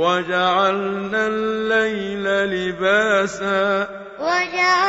وَجَعَلْنَا اللَّيْلَ لِبَاسًا وَجَعَلْنَا